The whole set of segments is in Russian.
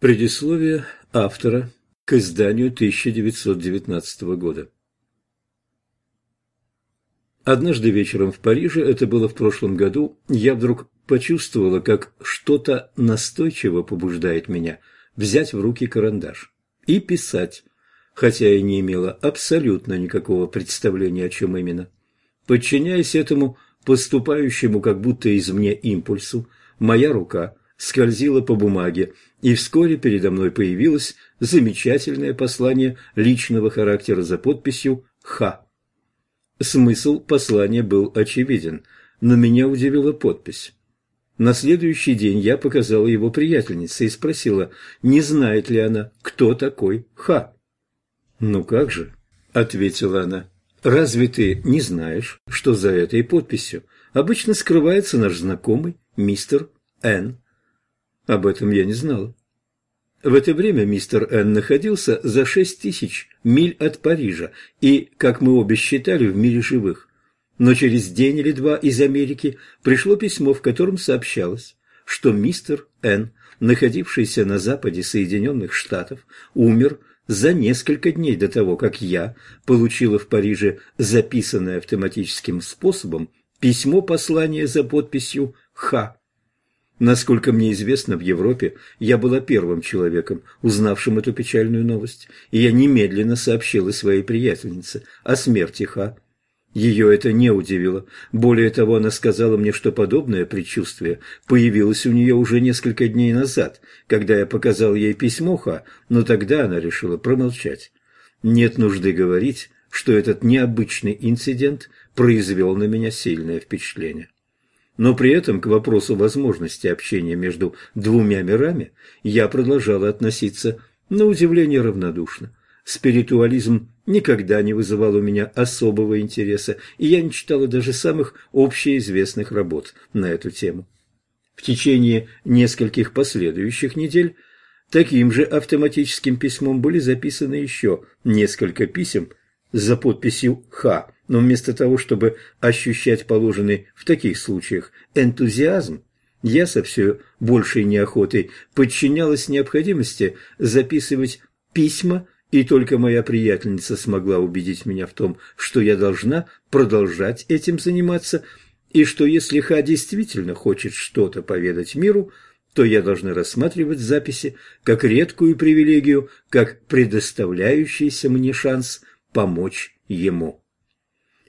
Предисловие автора к изданию 1919 года. Однажды вечером в Париже, это было в прошлом году, я вдруг почувствовала, как что-то настойчиво побуждает меня взять в руки карандаш и писать, хотя я не имела абсолютно никакого представления, о чем именно. Подчиняясь этому поступающему как будто извне импульсу, моя рука скользила по бумаге, и вскоре передо мной появилось замечательное послание личного характера за подписью «Х». Смысл послания был очевиден, но меня удивила подпись. На следующий день я показала его приятельнице и спросила, не знает ли она, кто такой Х. «Ну как же», — ответила она, — «разве ты не знаешь, что за этой подписью обычно скрывается наш знакомый мистер Н?» Об этом я не знала. В это время мистер Н находился за шесть тысяч миль от Парижа и, как мы обе считали, в мире живых. Но через день или два из Америки пришло письмо, в котором сообщалось, что мистер Н, находившийся на западе Соединенных Штатов, умер за несколько дней до того, как я получила в Париже записанное автоматическим способом письмо-послание за подписью «Х». Насколько мне известно, в Европе я была первым человеком, узнавшим эту печальную новость, и я немедленно сообщила своей приятельнице о смерти Ха. Ее это не удивило. Более того, она сказала мне, что подобное предчувствие появилось у нее уже несколько дней назад, когда я показал ей письмо Ха, но тогда она решила промолчать. Нет нужды говорить, что этот необычный инцидент произвел на меня сильное впечатление. Но при этом к вопросу возможности общения между двумя мирами я продолжала относиться на удивление равнодушно. Спиритуализм никогда не вызывал у меня особого интереса, и я не читала даже самых общеизвестных работ на эту тему. В течение нескольких последующих недель таким же автоматическим письмом были записаны еще несколько писем за подписью «Х», но вместо того, чтобы ощущать положенный в таких случаях энтузиазм, я со все большей неохотой подчинялась необходимости записывать письма, и только моя приятельница смогла убедить меня в том, что я должна продолжать этим заниматься, и что если Ха действительно хочет что-то поведать миру, то я должна рассматривать записи как редкую привилегию, как предоставляющийся мне шанс помочь ему.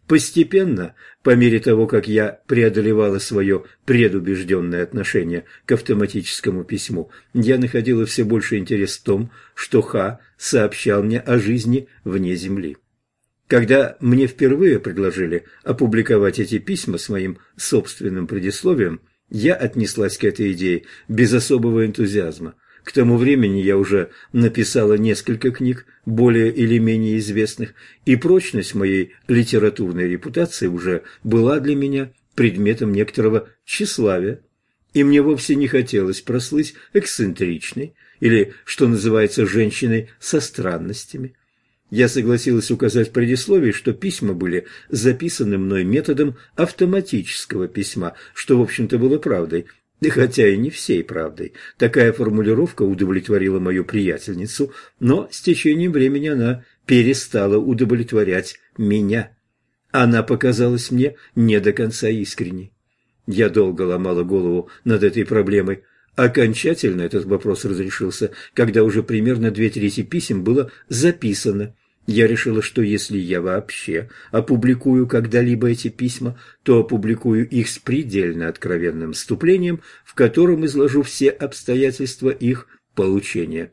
Постепенно, по мере того, как я преодолевала свое предубежденное отношение к автоматическому письму, я находила все больше интерес в том, что Ха сообщал мне о жизни вне Земли. Когда мне впервые предложили опубликовать эти письма с моим собственным предисловием, я отнеслась к этой идее без особого энтузиазма. К тому времени я уже написала несколько книг, более или менее известных, и прочность моей литературной репутации уже была для меня предметом некоторого тщеславия, и мне вовсе не хотелось прослыть эксцентричной или, что называется, женщиной со странностями. Я согласилась указать в предисловии, что письма были записаны мной методом автоматического письма, что, в общем-то, было правдой – и хотя и не всей правдой. Такая формулировка удовлетворила мою приятельницу, но с течением времени она перестала удовлетворять меня. Она показалась мне не до конца искренней. Я долго ломала голову над этой проблемой. Окончательно этот вопрос разрешился, когда уже примерно две трети писем было записано, я решила, что если я вообще опубликую когда-либо эти письма, то опубликую их с предельно откровенным вступлением, в котором изложу все обстоятельства их получения.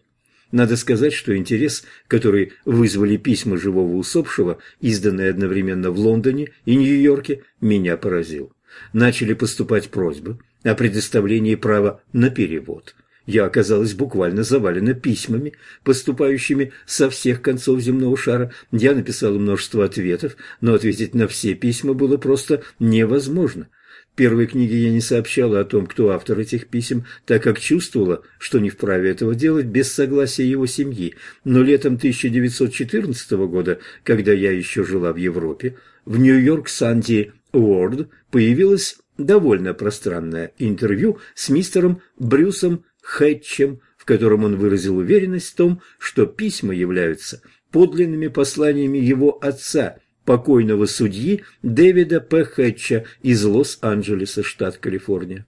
Надо сказать, что интерес, который вызвали письма живого усопшего, изданные одновременно в Лондоне и Нью-Йорке, меня поразил. Начали поступать просьбы о предоставлении права на перевод – я оказалась буквально завалена письмами, поступающими со всех концов земного шара. Я написала множество ответов, но ответить на все письма было просто невозможно. В первой книге я не сообщала о том, кто автор этих писем, так как чувствовала, что не вправе этого делать без согласия его семьи. Но летом 1914 года, когда я еще жила в Европе, в Нью-Йорк Санди Уорд появилось довольно пространное интервью с мистером Брюсом Хэтчем, в котором он выразил уверенность в том, что письма являются подлинными посланиями его отца, покойного судьи Дэвида П. Хэтча из Лос-Анджелеса, штат Калифорния.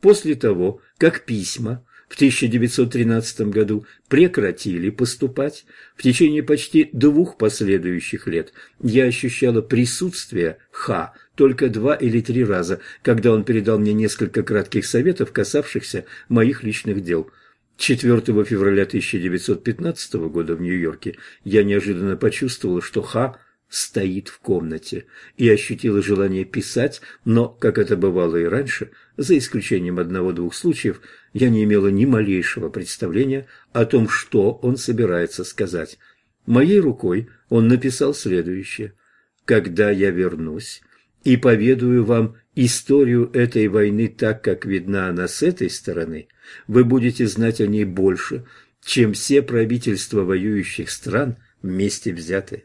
После того, как письма в 1913 году прекратили поступать, в течение почти двух последующих лет я ощущала присутствие Х только два или три раза, когда он передал мне несколько кратких советов, касавшихся моих личных дел. 4 февраля 1915 года в Нью-Йорке я неожиданно почувствовала, что Х стоит в комнате, и ощутила желание писать, но, как это бывало и раньше, за исключением одного-двух случаев, я не имела ни малейшего представления о том, что он собирается сказать. Моей рукой он написал следующее. «Когда я вернусь и поведаю вам историю этой войны так, как видна она с этой стороны, вы будете знать о ней больше, чем все правительства воюющих стран вместе взятые».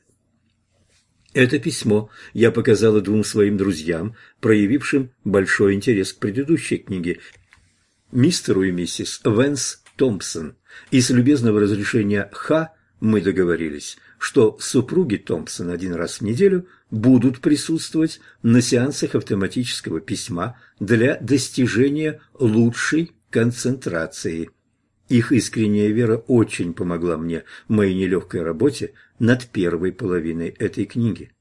Это письмо я показала двум своим друзьям, проявившим большой интерес к предыдущей книге, мистеру и миссис Венс Томпсон. И с любезного разрешения Ха мы договорились, что супруги Томпсон один раз в неделю будут присутствовать на сеансах автоматического письма для достижения лучшей концентрации. Их искренняя вера очень помогла мне в моей нелегкой работе над первой половиной этой книги.